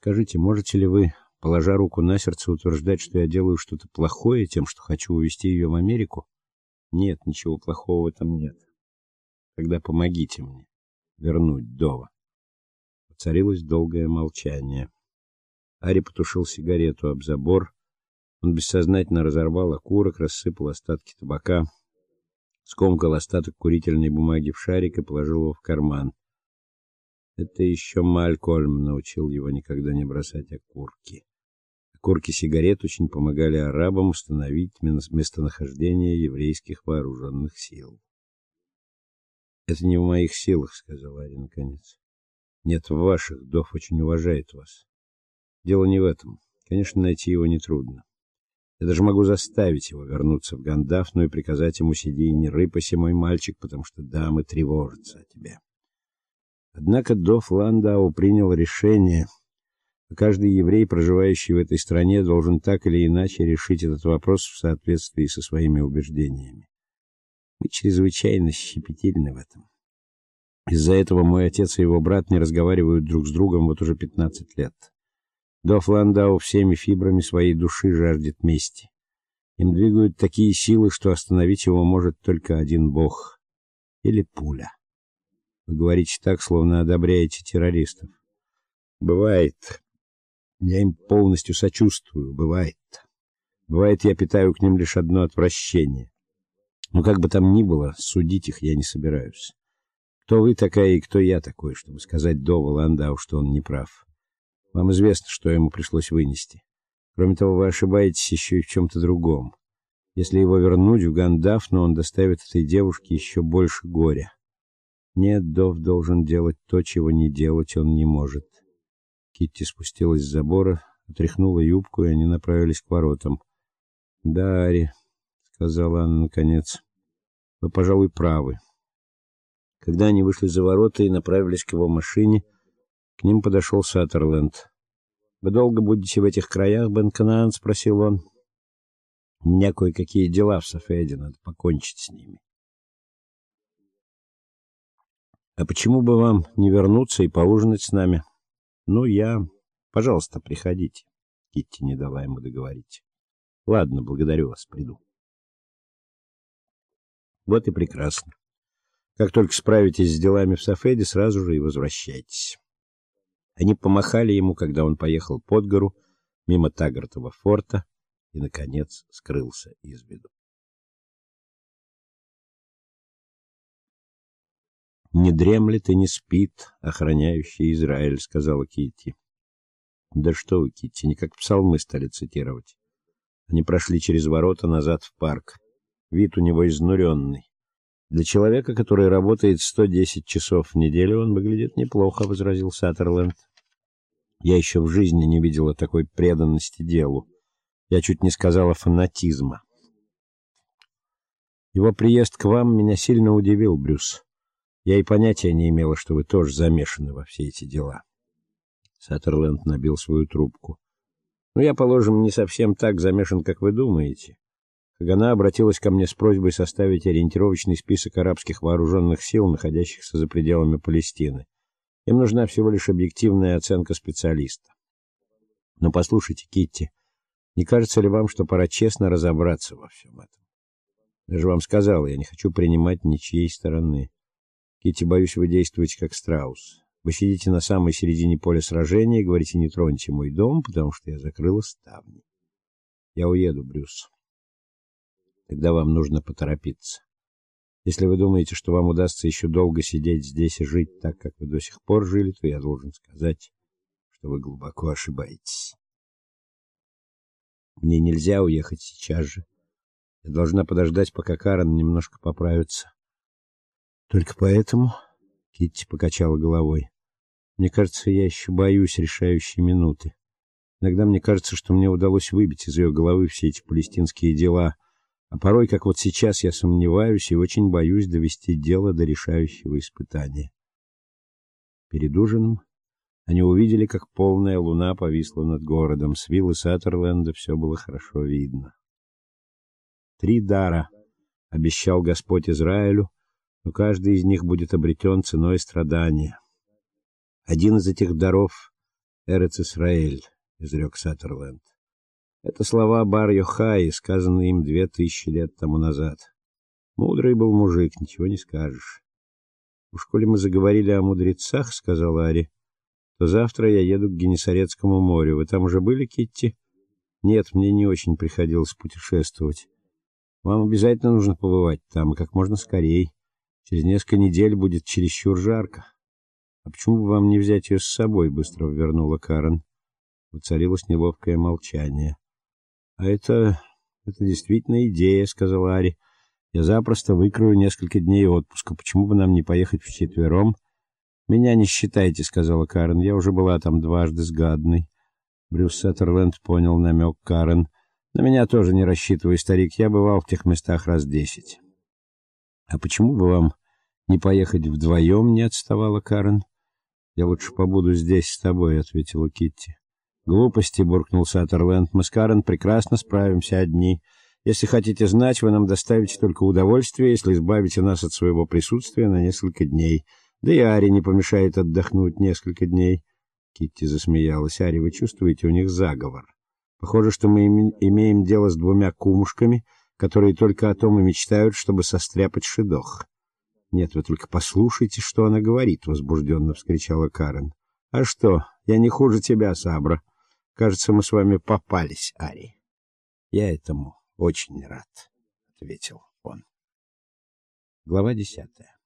Скажите, можете ли вы, положа руку на сердце, утверждать, что я делаю что-то плохое тем, что хочу увезти ее в Америку? Нет, ничего плохого этом нет. Тогда помогите мне вернуть Дова. Царилось долгое молчание. Ари потушил сигарету об забор. Он бессознательно разорвал окурок, рассыпал остатки табака, скомкал остаток курительной бумаги в шарик и положил его в карман. Это еще Малькольм научил его никогда не бросать окурки. Окурки сигарет очень помогали арабам установить местонахождение еврейских вооруженных сил. Это не в моих силах, сказал Ари наконец. Нет, в ваших. Дов очень уважает вас. Дело не в этом. Конечно, найти его не трудно. Я даже могу заставить его вернуться в Гандафну и приказать ему сиди и не рыпайся, мой мальчик, потому что дамы тревожатся о тебе. Однако Доф Ландау принял решение, каждый еврей, проживающий в этой стране, должен так или иначе решить этот вопрос в соответствии со своими убеждениями. Мы чрезвычайно щепетильны в этом. Из-за этого мой отец и его брат не разговаривают друг с другом вот уже 15 лет. Доф Ландау всеми фибрами своей души жаждет мести. Им двигают такие силы, что остановить его может только один бог или пуля. Вы говорите так, словно одобряете террористов. Бывает. Я им полностью сочувствую, бывает. Бывает, я питаю к ним лишь одно отвращение. Но как бы там ни было, судить их я не собираюсь. Кто вы такая и кто я такой, чтобы сказать Дову Ландау, что он не прав? Вам известно, что ему пришлось вынести. Кроме того, вы ошибаетесь еще и в чем то другом. Если его вернуть в Гандафну, он доставит этой девушке еще больше горя. Нет, Дов должен делать то, чего не делать он не может. Китти спустилась с забора, отряхнула юбку, и они направились к воротам. "Да, Ари", сказала она наконец. "Вы, пожалуй, правы". Когда они вышли за ворота и направились к его машине, к ним подошел Саттерленд. "Вы долго будете в этих краях, Бен Канаан?" спросил он. "У меня кое-какие дела в Сафеде, надо покончить с ними". А почему бы вам не вернуться и поужинать с нами? Ну, я, пожалуйста, приходите. Китти не дала ему договорить. Ладно, благодарю вас, приду. Вот и прекрасно. Как только справитесь с делами в Сафеде, сразу же и возвращайтесь. Они помахали ему, когда он поехал под гору мимо Тагартова форта и наконец скрылся из виду. Не дремлет и не спит охраняющий Израиль, сказала Китти. Да что вы, Китти, не как псалмы стали цитировать. Они прошли через ворота назад в парк. Вид у него изнуренный. Для человека, который работает 110 часов в неделю, он выглядит неплохо, возразил Саттерленд. Я еще в жизни не видела такой преданности делу. Я чуть не сказала фанатизма. Его приезд к вам меня сильно удивил, Брюс. Я и понятия не имела, что вы тоже замешаны во все эти дела. Саттерленд набил свою трубку. Ну, я, положим, не совсем так замешан, как вы думаете. Хагана обратилась ко мне с просьбой составить ориентировочный список арабских вооруженных сил, находящихся за пределами Палестины. Им нужна всего лишь объективная оценка специалиста. Но послушайте, Китти, не кажется ли вам, что пора честно разобраться во всем этом? Я же вам сказал, я не хочу принимать ничьей стороны. Кити, боюсь, вы действуете как страус. Вы сидите на самой середине поля сражения и говорите: "Не троньте мой дом, потому что я закрыла ставни". Я уеду, Брюс. Тогда вам нужно поторопиться. Если вы думаете, что вам удастся еще долго сидеть здесь и жить так, как вы до сих пор жили, то я должен сказать, что вы глубоко ошибаетесь. Мне нельзя уехать сейчас же. Я должна подождать, пока Карен немножко поправится. Только поэтому Китти покачала головой. Мне кажется, я еще боюсь решающей минуты. Иногда мне кажется, что мне удалось выбить из ее головы все эти палестинские дела, а порой, как вот сейчас, я сомневаюсь и очень боюсь довести дело до решающего испытания. Перед ужином они увидели, как полная луна повисла над городом. С виллы Саттерленда все было хорошо видно. Три дара обещал Господь Израилю, но каждый из них будет обретен ценой страдания. Один из этих даров Эрец Исраэль, изрек Саттерленд. Это слова бар Йохаи, сказанные им две тысячи лет тому назад. Мудрый был мужик, ничего не скажешь. В школе мы заговорили о мудрецах, сказала Ари. То завтра я еду к Генесарецкому морю. Вы там уже были, Китти? Нет, мне не очень приходилось путешествовать. Вам обязательно нужно побывать там, и как можно скорей. Через несколько недель будет чересчур жарко. А почему бы вам не взять ее с собой? быстро вернула Карен. Воцарилось неловкое молчание. А это это действительно идея, сказала Ари. Я запросто выкрою несколько дней отпуска. Почему бы нам не поехать вчетвером? Меня не считайте, сказала Карен. Я уже была там дважды с Гадной. Брюс Саттерленд понял намек Карен. На меня тоже не рассчитывай, старик. Я бывал в тех местах раз десять. А почему бы вам не поехать вдвоем?» — не отставала Карен. Я лучше побуду здесь с тобой, ответила Китти. Глупости, буркнул Саттерленд. Мы с Карен прекрасно справимся одни. Если хотите знать, вы нам доставите только удовольствие, если избавите нас от своего присутствия на несколько дней. Да и Ари не помешает отдохнуть несколько дней. Китти засмеялась. Ари, вы чувствуете, у них заговор. Похоже, что мы имеем дело с двумя кумушками, которые только о том и мечтают, чтобы состряпать шедох. Нет, вы только послушайте, что она говорит, возбужденно вскричала Карен. А что? Я не хуже тебя, Сабра. Кажется, мы с вами попались, Ари. Я этому очень рад, ответил он. Глава десятая.